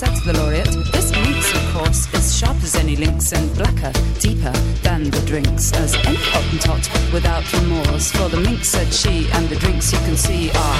said the laureate, this links, of course, is sharp as any lynx and blacker, deeper than the drinks, as any hottentot without remorse. For the mink said she, and the drinks you can see are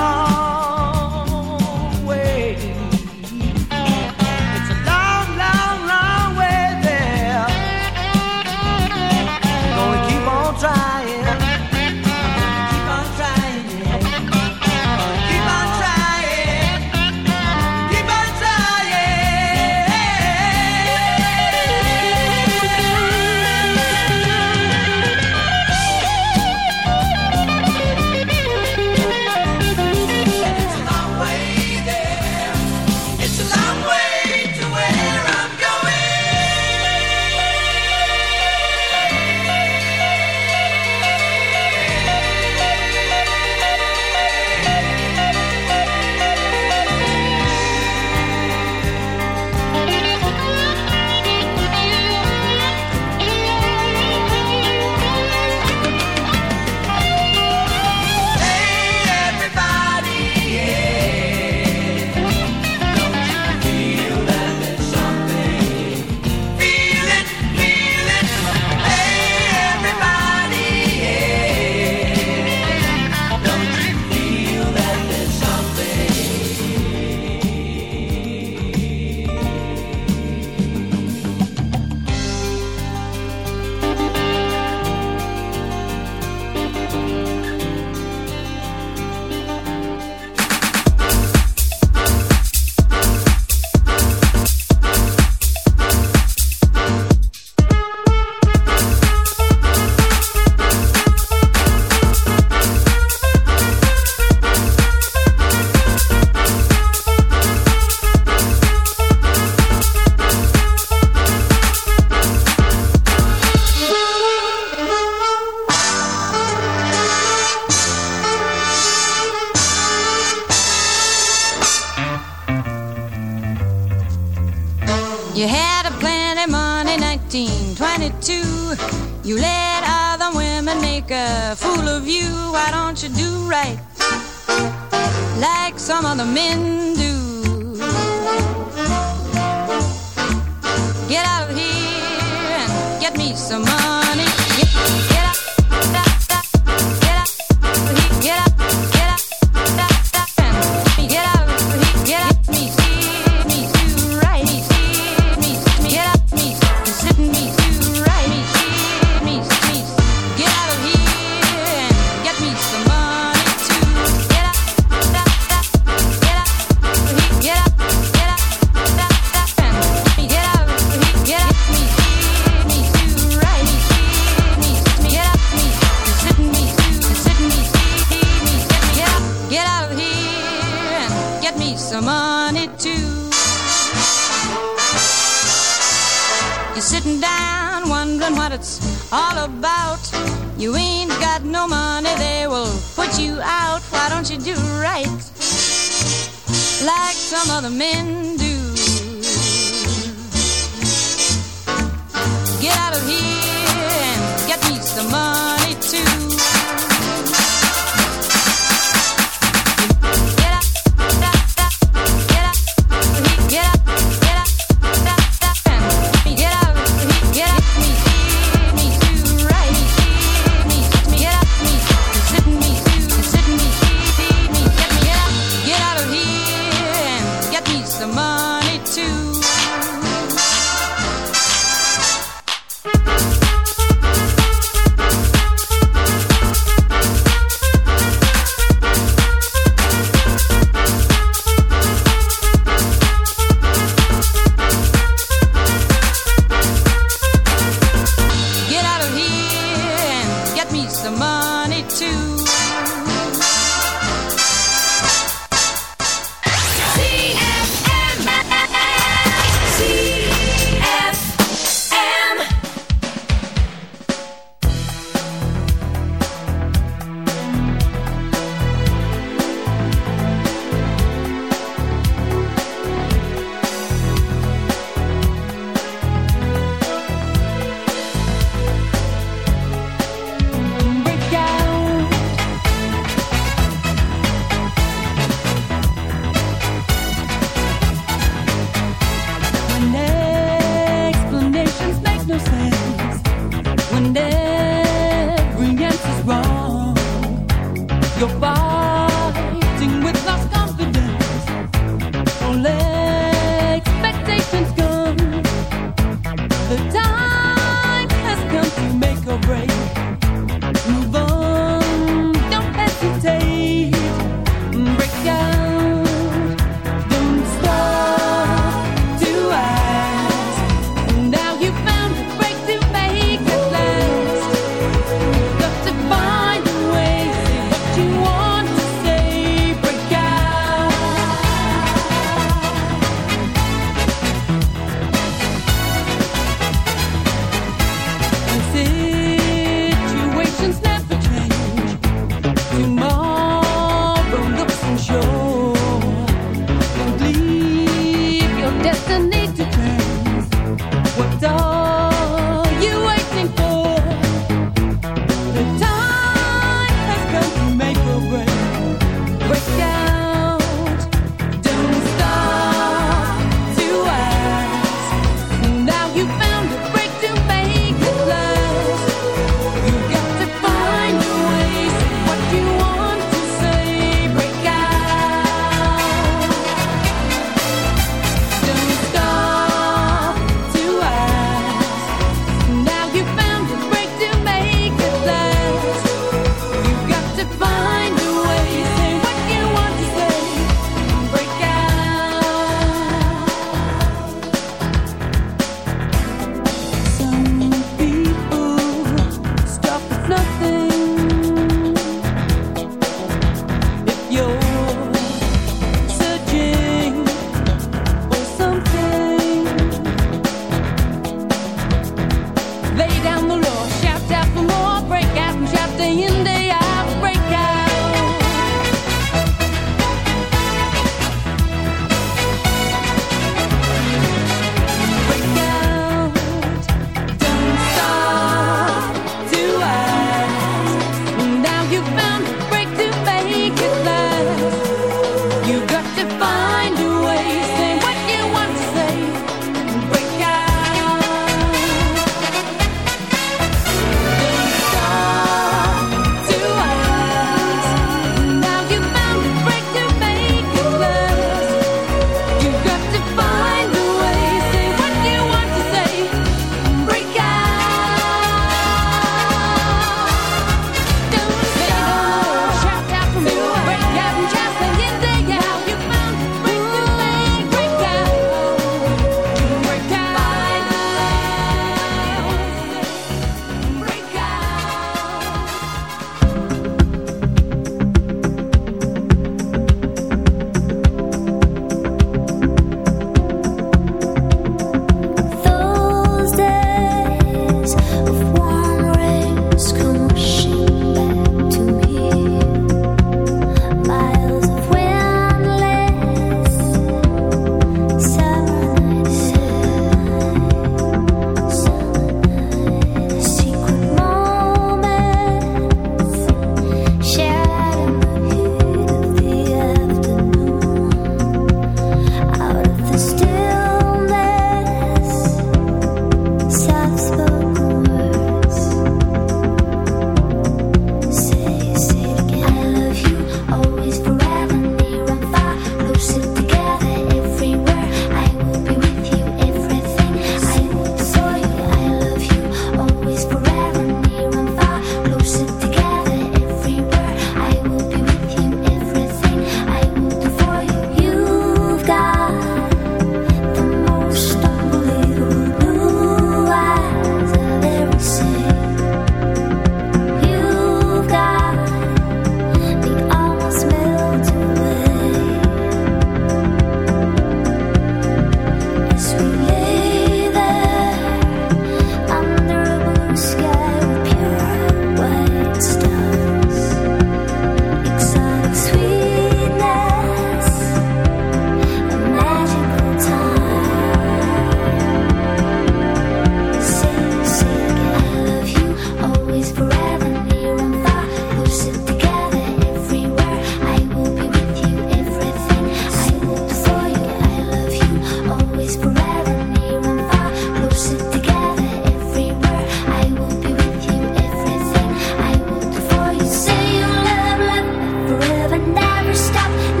stop.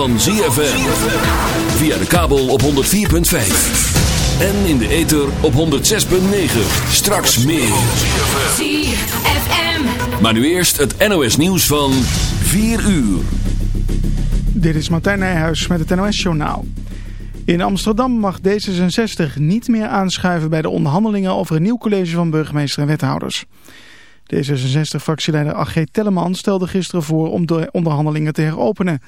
van ZFM. Via de kabel op 104.5. En in de ether op 106.9. Straks meer. ZFM. Maar nu eerst het NOS nieuws van 4 uur. Dit is Martijn Nijhuis met het NOS-journaal. In Amsterdam mag D66 niet meer aanschuiven bij de onderhandelingen over een nieuw college van burgemeester en wethouders. D66-fractieleider Agé Telleman stelde gisteren voor om de onderhandelingen te heropenen.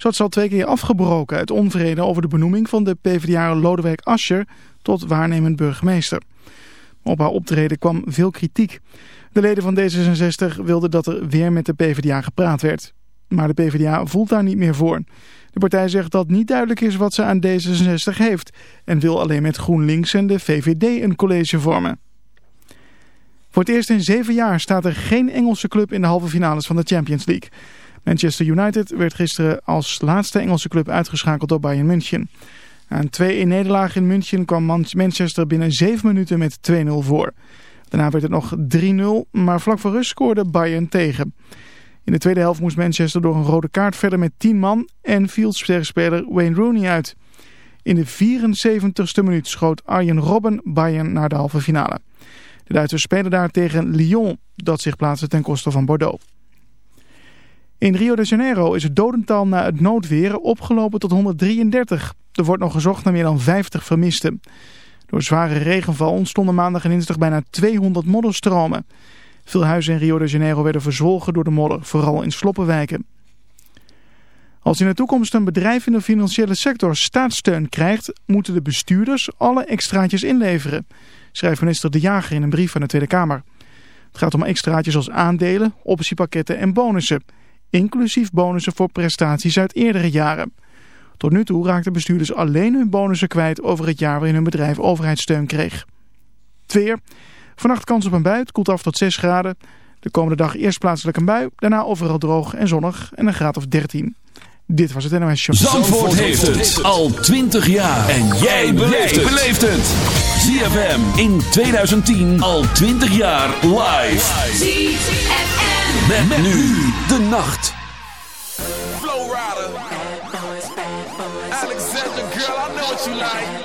Zo ze al twee keer afgebroken uit onvrede over de benoeming van de PvdA Lodewijk Asscher tot waarnemend burgemeester. Op haar optreden kwam veel kritiek. De leden van D66 wilden dat er weer met de PvdA gepraat werd. Maar de PvdA voelt daar niet meer voor. De partij zegt dat niet duidelijk is wat ze aan D66 heeft... en wil alleen met GroenLinks en de VVD een college vormen. Voor het eerst in zeven jaar staat er geen Engelse club in de halve finales van de Champions League. Manchester United werd gisteren als laatste Engelse club uitgeschakeld door Bayern München. Een 2-1 nederlaag in München kwam Man- Manchester binnen 7 minuten met 2-0 voor. Daarna werd het nog 3-0, maar vlak voor rust scoorde Bayern tegen. In de tweede helft moest Manchester door een rode kaart verder met 10 man en viel speler Wayne Rooney uit. In de 74ste minuut schoot Arjen Robben Bayern naar de halve finale. De Duitsers spelen daar tegen Lyon, dat zich plaatste ten koste van Bordeaux. In Rio de Janeiro is het dodental na het noodweer opgelopen tot 133. Er wordt nog gezocht naar meer dan 50 vermisten. Door zware regenval ontstonden maandag en dinsdag bijna 200 modderstromen. Veel huizen in Rio de Janeiro werden verzwolgen door de modder, vooral in sloppenwijken. Als in de toekomst een bedrijf in de financiële sector staatssteun krijgt, moeten de bestuurders alle extraatjes inleveren, schrijft minister De Jager in een brief aan de Tweede Kamer. Het gaat om extraatjes als aandelen, optiepakketten en bonussen, inclusief bonussen voor prestaties uit eerdere jaren. Tot nu toe raakten bestuurders alleen hun bonussen kwijt over het jaar waarin hun bedrijf overheidssteun kreeg. Het weer. Vannacht kans op een bui, het koelt af tot 6 graden. De komende dag eerst plaatselijk een bui, daarna overal droog en zonnig en een graad of 13. Dit was het NOS Show. Zandvoort heeft het al 20 jaar. En jij beleeft het. ZFM in 2010 al 20 jaar live. ZFM. Met, nu de nacht. Flow Rider. Alexander, girl, I know what you like.